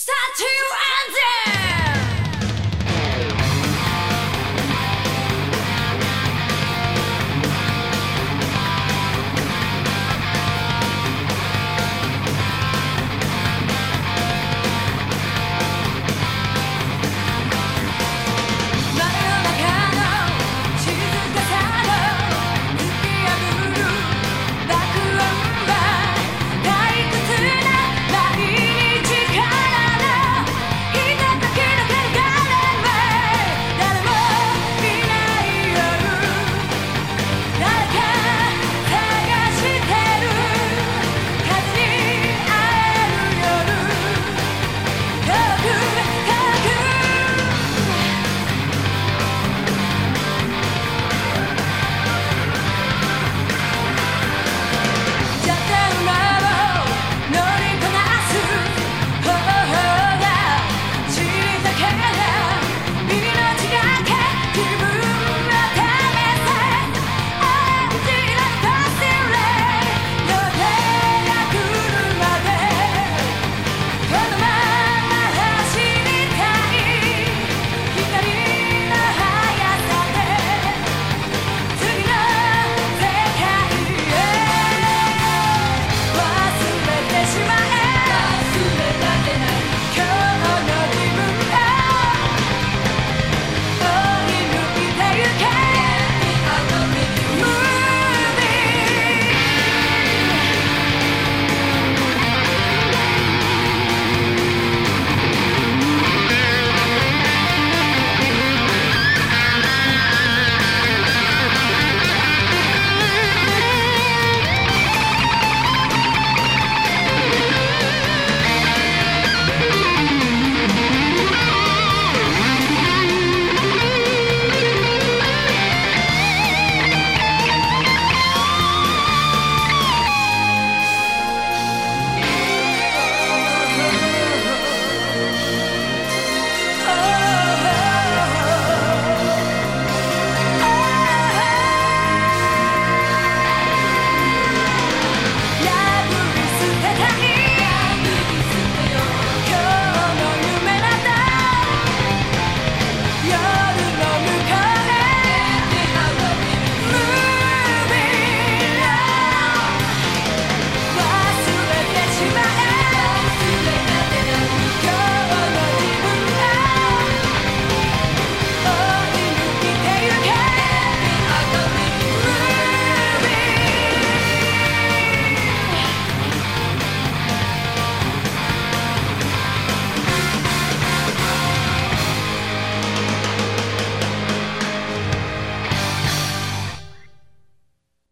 Start to end it!